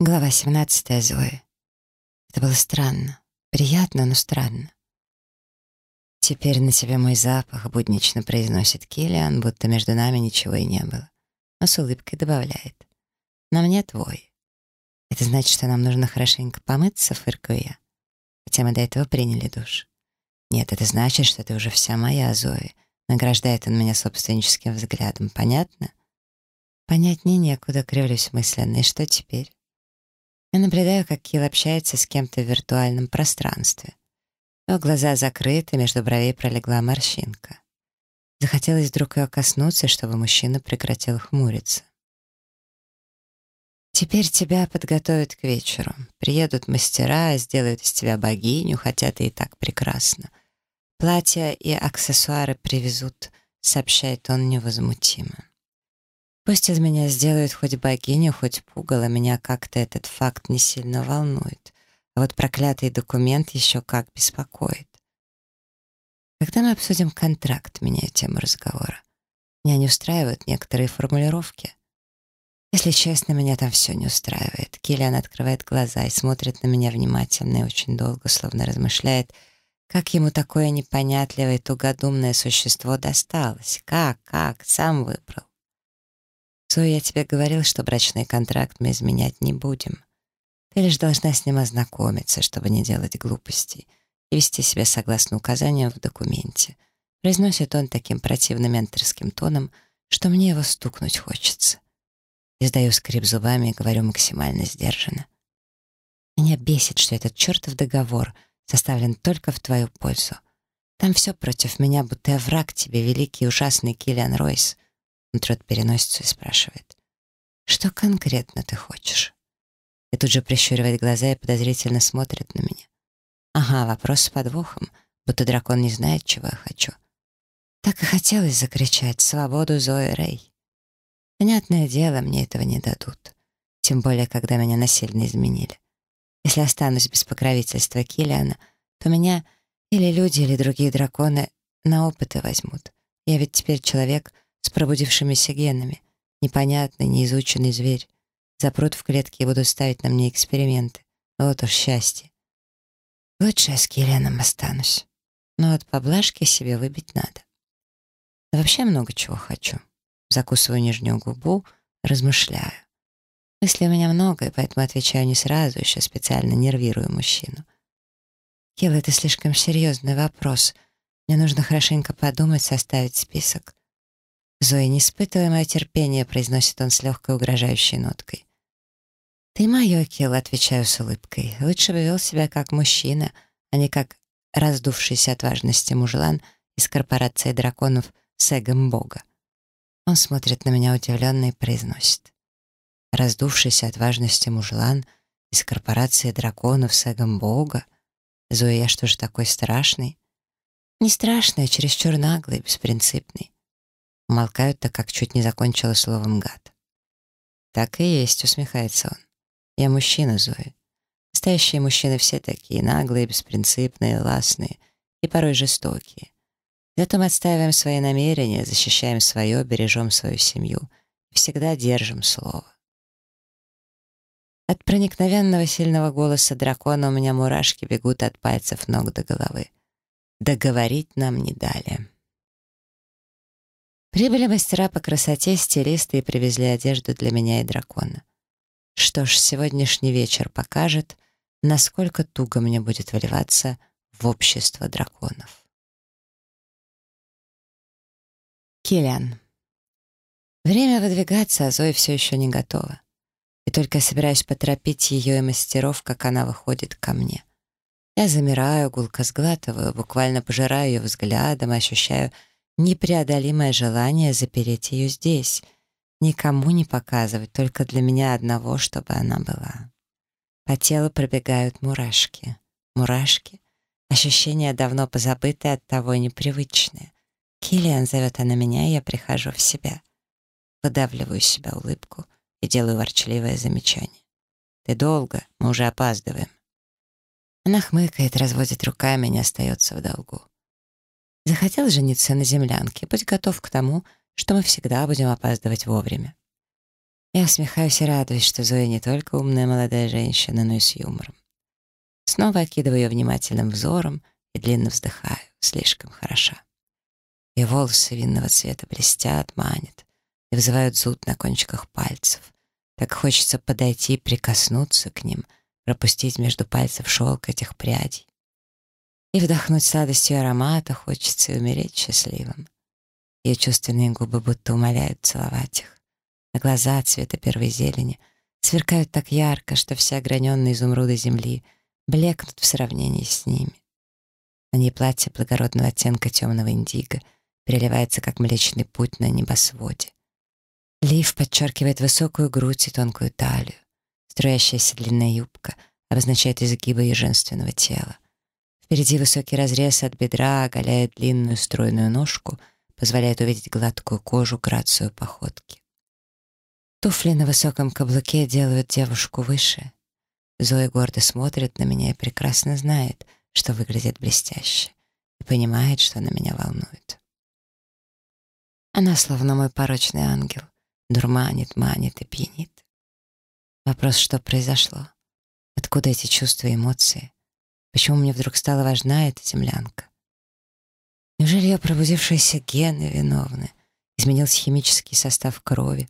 Глава 17 Зои. Это было странно. Приятно, но странно. «Теперь на тебе мой запах», — буднично произносит Киллиан, будто между нами ничего и не было. Но с улыбкой добавляет. «На мне твой». «Это значит, что нам нужно хорошенько помыться», — фыркаю я. Хотя мы до этого приняли душ. «Нет, это значит, что ты уже вся моя, Зои», — награждает он меня собственническим взглядом. «Понятно?» «Понятнее некуда», — кривлюсь мысленно. «И что теперь?» Я наблюдаю, как Килл общается с кем-то в виртуальном пространстве. Его глаза закрыты, между бровей пролегла морщинка. Захотелось вдруг ее коснуться, чтобы мужчина прекратил хмуриться. «Теперь тебя подготовят к вечеру. Приедут мастера, сделают из тебя богиню, хотя ты и так прекрасна. Платья и аксессуары привезут», — сообщает он невозмутимо. Пусть из меня сделают хоть богиню, хоть пугало, меня как-то этот факт не сильно волнует. А вот проклятый документ еще как беспокоит. Когда мы обсудим контракт, меняю тему разговора. Меня не устраивают некоторые формулировки. Если честно, меня там все не устраивает. Киллиан открывает глаза и смотрит на меня внимательно и очень долго, словно размышляет, как ему такое непонятливое тугодумное существо досталось. Как, как, сам выбрал. Зоя, я тебе говорил, что брачный контракт мы изменять не будем. Ты лишь должна с ним ознакомиться, чтобы не делать глупостей и вести себя согласно указаниям в документе. Произносит он таким противным менторским тоном, что мне его стукнуть хочется. Издаю скрип зубами и говорю максимально сдержанно. Меня бесит, что этот чертов договор составлен только в твою пользу. Там все против меня, будто я враг тебе, великий и ужасный Киллиан Ройс — он трет переносицу и спрашивает. «Что конкретно ты хочешь?» И тут же прищуривает глаза и подозрительно смотрит на меня. «Ага, вопрос с подвохом, будто дракон не знает, чего я хочу». Так и хотелось закричать «Свободу, Зои Рэй!» Понятное дело, мне этого не дадут. Тем более, когда меня насильно изменили. Если останусь без покровительства Киллиана, то меня или люди, или другие драконы на опыты возьмут. Я ведь теперь человек — с пробудившимися генами. Непонятный, неизученный зверь. Запрут в клетке и будут ставить на мне эксперименты. Вот уж счастье. Лучше я с Киллианом останусь. Но от поблажки себе выбить надо. Да вообще много чего хочу. Закусываю нижнюю губу, размышляю. Мыслей у меня много, и поэтому отвечаю не сразу, еще специально нервирую мужчину. Килл, это слишком серьезный вопрос. Мне нужно хорошенько подумать, составить список. «Зоя, не испытывай мое терпение», — произносит он с легкой угрожающей ноткой. «Ты мое, Килл», — отвечаю с улыбкой. «Лучше бы вел себя как мужчина, а не как раздувшийся от важности мужлан из корпорации драконов с эгом бога». Он смотрит на меня удивленно и произносит. «Раздувшийся от важности мужлан из корпорации драконов с эгом бога? Зоя, я что же такой страшный?» «Не страшный, а чересчур наглый, беспринципный. Умолкают, так как чуть не закончила словом «гад». «Так и есть», — усмехается он. «Я мужчина, Зои. Настоящие мужчины все такие, наглые, беспринципные, ласные и порой жестокие. Зато мы отстаиваем свои намерения, защищаем свое, бережем свою семью всегда держим слово». От проникновенного сильного голоса дракона у меня мурашки бегут от пальцев ног до головы. Договорить нам не дали. Прибыли мастера по красоте, стилисты и привезли одежду для меня и дракона. Что ж, сегодняшний вечер покажет, насколько туго мне будет вливаться в общество драконов. Киллиан. Время выдвигаться, а Зоя все еще не готова. И только собираюсь поторопить ее и мастеров, как она выходит ко мне. Я замираю, гулко сглатываю, буквально пожираю ее взглядом и ощущаю, непреодолимое желание запереть ее здесь, никому не показывать, только для меня одного, чтобы она была. По телу пробегают мурашки. Мурашки — ощущение давно позабытое, от того непривычное. Киллиан зовет она меня, и я прихожу в себя. Выдавливаю из себя улыбку и делаю ворчливое замечание. «Ты долго, мы уже опаздываем». Она хмыкает, разводит руками и не остается в долгу. Захотел жениться на землянке, будь готов к тому, что мы всегда будем опаздывать вовремя. Я усмехаюсь и радуюсь, что Зоя не только умная молодая женщина, но и с юмором. Снова окидываю ее внимательным взором и длинно вздыхаю. Слишком хороша. Ее волосы винного цвета блестят, манят и вызывают зуд на кончиках пальцев. Так хочется подойти, прикоснуться к ним, пропустить между пальцев шелк этих прядей. И вдохнуть сладостью аромата хочется и умереть счастливым. Ее чувственные губы будто умоляют целовать их. А глаза цвета первой зелени сверкают так ярко, что все ограненные изумруды земли блекнут в сравнении с ними. На ней платье благородного оттенка темного индиго переливается, как млечный путь на небосводе. Лиф подчеркивает высокую грудь и тонкую талию. Струящаяся длинная юбка обозначает изгибы ее женственного тела. Впереди высокий разрез от бедра оголяет длинную стройную ножку, позволяет увидеть гладкую кожу, грацию походки. Туфли на высоком каблуке делают девушку выше. Зоя гордо смотрит на меня и прекрасно знает, что выглядит блестяще, и понимает, что на меня волнует. Она словно мой порочный ангел, дурманит, манит и пьянит. Вопрос, что произошло? Откуда эти чувства и эмоции? Почему мне вдруг стала важна эта землянка? Неужели ее пробудившиеся гены виновны? Изменился химический состав крови.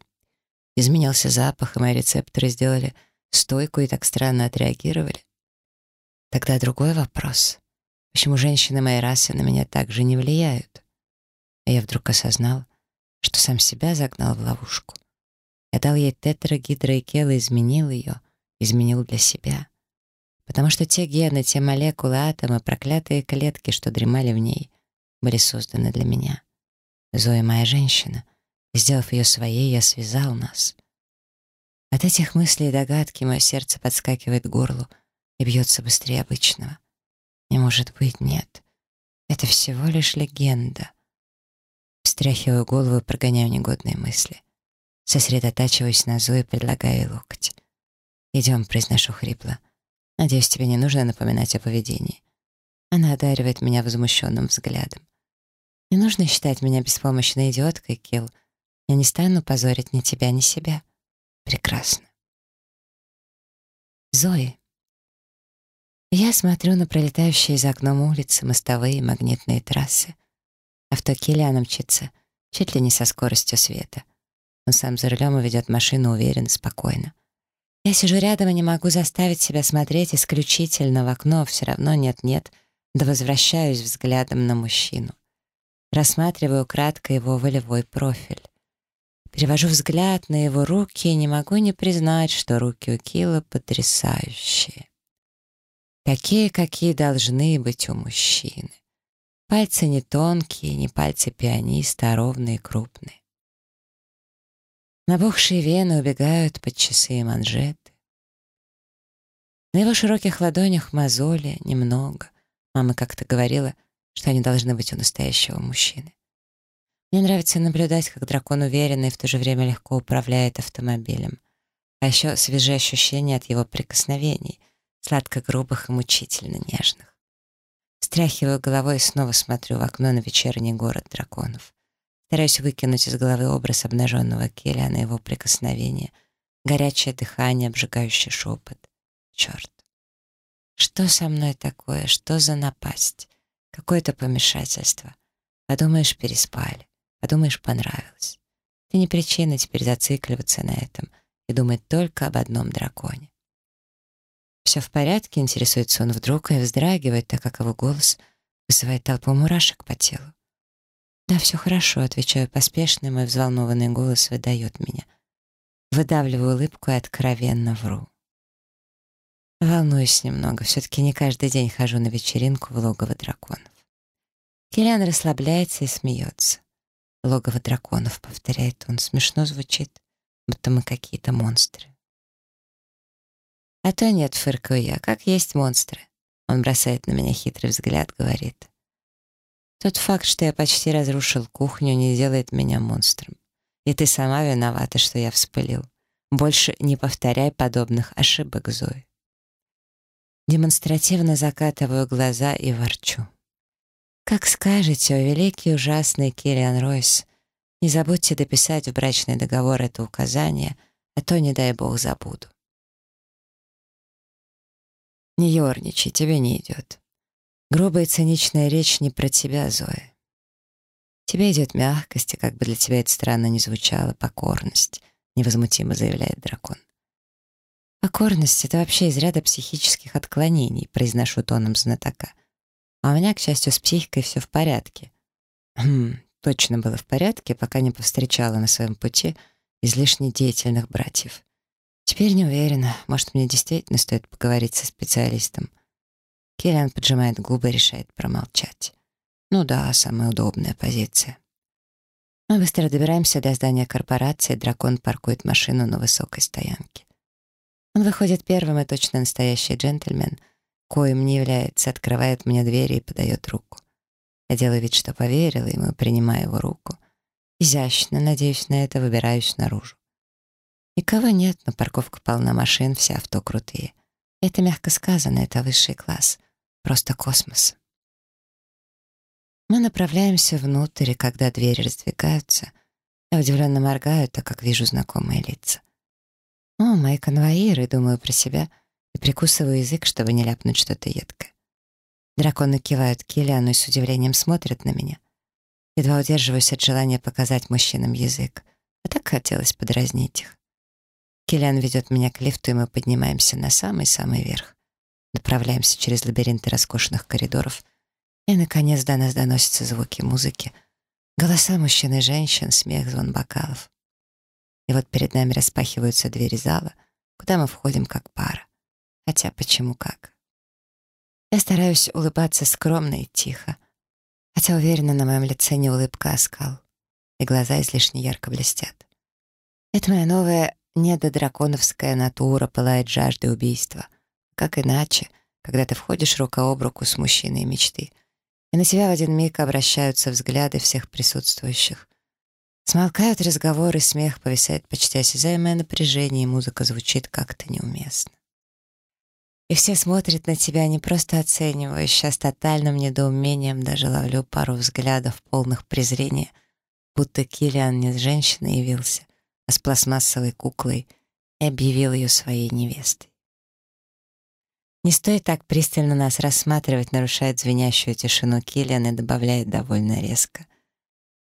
Изменился запах, и мои рецепторы сделали стойку и так странно отреагировали. Тогда другой вопрос. Почему женщины моей расы на меня так же не влияют? А я вдруг осознал, что сам себя загнал в ловушку. Я дал ей тетрагидрокел и изменил ее, изменил для себя потому что те гены, те молекулы, атомы, проклятые клетки, что дремали в ней, были созданы для меня. Зоя моя женщина. Сделав ее своей, я связал нас. От этих мыслей и догадки мое сердце подскакивает к горлу и бьется быстрее обычного. Не может быть, нет. Это всего лишь легенда. Встряхиваю голову и прогоняю негодные мысли. Сосредотачиваюсь на Зое, предлагаю локоть. «Идем», — произношу хрипло. Надеюсь, тебе не нужно напоминать о поведении. Она одаривает меня возмущенным взглядом. Не нужно считать меня беспомощной идиоткой, Килл. Я не стану позорить ни тебя, ни себя. Прекрасно. Зои. Я смотрю на пролетающие за окном улицы, мостовые, магнитные трассы. Авто Киллиана мчится, чуть ли не со скоростью света. Он сам за рулем и ведет машину уверенно, спокойно. Я сижу рядом и не могу заставить себя смотреть исключительно в окно, все равно нет-нет, да возвращаюсь взглядом на мужчину. Рассматриваю кратко его волевой профиль. Перевожу взгляд на его руки и не могу не признать, что руки у Кила потрясающие. Такие, какие должны быть у мужчины. Пальцы не тонкие, не пальцы пианиста, а ровные крупные. Набухшие вены убегают под часы и манжеты. На его широких ладонях мозоли немного. Мама как-то говорила, что они должны быть у настоящего мужчины. Мне нравится наблюдать, как дракон уверенно и в то же время легко управляет автомобилем. А еще свежие ощущения от его прикосновений, сладко-грубых и мучительно нежных. Стряхиваю головой и снова смотрю в окно на вечерний город драконов. Стараюсь выкинуть из головы образ обнаженного Келя на его прикосновение, горячее дыхание, обжигающий шепот. Черт! Что со мной такое? Что за напасть? Какое-то помешательство. Подумаешь, переспали. Подумаешь, понравилось. Ты не причина теперь зацикливаться на этом и думать только об одном драконе. «Все в порядке?» — интересуется он вдруг и вздрагивает, так как его голос вызывает толпу мурашек по телу. «Да, все хорошо», — отвечаю поспешно, мой взволнованный голос выдает меня. Выдавливаю улыбку и откровенно вру. Волнуюсь немного, все-таки не каждый день хожу на вечеринку в логово драконов. Киллиан расслабляется и смеется. «Логово драконов», — повторяет он, смешно звучит, будто мы какие-то монстры. «А то нет», — фыркаю я, — «как есть монстры». Он бросает на меня хитрый взгляд, говорит. Тот факт, что я почти разрушил кухню, не делает меня монстром. И ты сама виновата, что я вспылил. Больше не повторяй подобных ошибок, Зои. Демонстративно закатываю глаза и ворчу. Как скажете, о великий ужасный Киллиан Ройс, не забудьте дописать в брачный договор это указание, а то, не дай бог, забуду. Не ерничай, тебе не идет. Грубая и циничная речь не про тебя, Зоя. Тебе идет мягкость, и как бы для тебя это странно не звучало, покорность, невозмутимо заявляет дракон. Покорность — это вообще из ряда психических отклонений, произношу тоном знатока. А у меня, к счастью, с психикой все в порядке. Хм, точно было в порядке, пока не повстречала на своем пути излишне деятельных братьев. Теперь не уверена, может, мне действительно стоит поговорить со специалистом. Киллиан поджимает губы и решает промолчать. Ну да, самая удобная позиция. Мы быстро добираемся до здания корпорации, дракон паркует машину на высокой стоянке. Он выходит первым и точно настоящий джентльмен, коим не является, открывает мне двери и подает руку. Я делаю вид, что поверила ему, принимаю его руку. Изящно, надеюсь на это, выбираюсь наружу. Никого нет, но парковка полна машин, все авто крутые. Это мягко сказано, это высший класс. Просто космос. Мы направляемся внутрь, и когда двери раздвигаются, я удивленно моргаю, так как вижу знакомые лица. О, мои конвоиры, думаю про себя и прикусываю язык, чтобы не ляпнуть что-то едкое. Драконы кивают Киллиану и с удивлением смотрят на меня. Едва удерживаюсь от желания показать мужчинам язык, а так хотелось подразнить их. Киллиан ведет меня к лифту, и мы поднимаемся на самый-самый верх. Направляемся через лабиринты роскошных коридоров — и, наконец, до нас доносятся звуки музыки, голоса мужчин и женщин, смех, звон бокалов. И вот перед нами распахиваются двери зала, куда мы входим как пара. Хотя почему как? Я стараюсь улыбаться скромно и тихо, хотя уверена, на моем лице не улыбка, а скал, и глаза излишне ярко блестят. Это моя новая недодраконовская натура пылает жаждой убийства. Как иначе, когда ты входишь рука об руку с мужчиной мечты — и на тебя в один миг обращаются взгляды всех присутствующих. Смолкают разговоры, смех, повисает почти осязаемое напряжение, и музыка звучит как-то неуместно. И все смотрят на тебя не просто оценивающе, а с тотальным недоумением даже ловлю пару взглядов, полных презрения, будто Киллиан не с женщиной явился, а с пластмассовой куклой и объявил ее своей невестой. «Не стоит так пристально нас рассматривать», нарушает звенящую тишину Киллиан и добавляет довольно резко.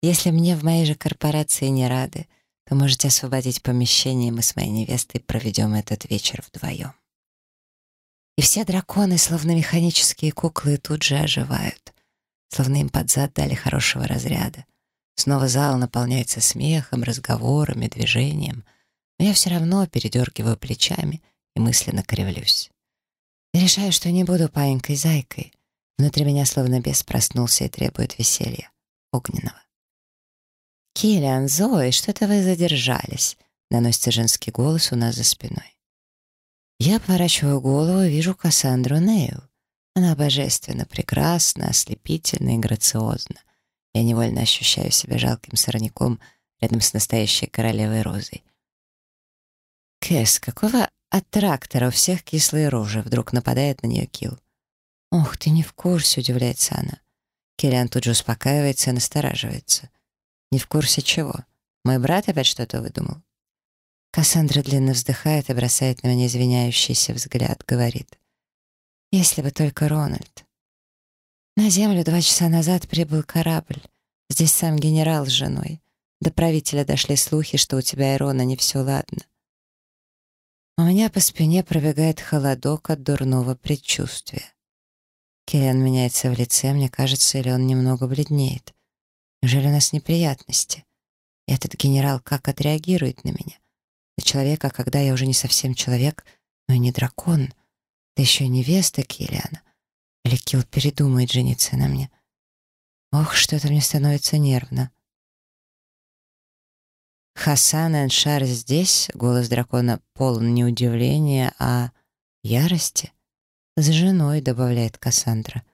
«Если мне в моей же корпорации не рады, то можете освободить помещение, и мы с моей невестой проведем этот вечер вдвоем». И все драконы, словно механические куклы, тут же оживают, словно им под зад дали хорошего разряда. Снова зал наполняется смехом, разговорами, движением, но я все равно передергиваю плечами и мысленно кривлюсь. Решаю, что не буду паинькой-зайкой. Внутри меня словно бес проснулся и требует веселья. Огненного. «Киллиан, Зои, что-то вы задержались», — доносится женский голос у нас за спиной. Я поворачиваю голову и вижу Кассандру Нейл. Она божественно прекрасна, ослепительна и грациозна. Я невольно ощущаю себя жалким сорняком рядом с настоящей королевой Розой. «Кэс, какого от трактора у всех кислые рожи. Вдруг нападает на нее Килл. «Ох, ты не в курсе», — удивляется она. Киллиан тут же успокаивается и настораживается. «Не в курсе чего? Мой брат опять что-то выдумал?» Кассандра длинно вздыхает и бросает на меня извиняющийся взгляд, говорит. «Если бы только Рональд». На землю два часа назад прибыл корабль. Здесь сам генерал с женой. До правителя дошли слухи, что у тебя и Рона не все ладно. У меня по спине пробегает холодок от дурного предчувствия. Киллиан меняется в лице, мне кажется, или он немного бледнеет. Неужели у нас неприятности? И этот генерал как отреагирует на меня? На человека, когда я уже не совсем человек, но и не дракон, да еще и невеста Киллиана. Или Килл передумает жениться на мне? Ох, что-то мне становится нервно. Хасан Эншар здесь, голос дракона полон не удивления, а ярости. С женой, добавляет Кассандра.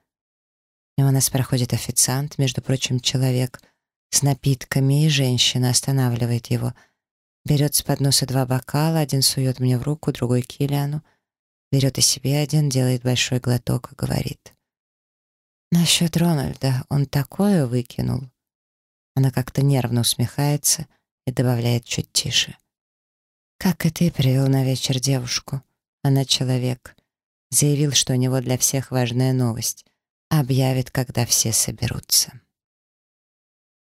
Мимо нас проходит официант, между прочим, человек с напитками, и женщина останавливает его. Берет с подноса два бокала, один сует мне в руку, другой Килиану. Берет и себе один, делает большой глоток и говорит. «Насчет Рональда, он такое выкинул». Она как-то нервно усмехается — и добавляет чуть тише. Как и ты привел на вечер девушку. Она человек. Заявил, что у него для всех важная новость. Объявит, когда все соберутся.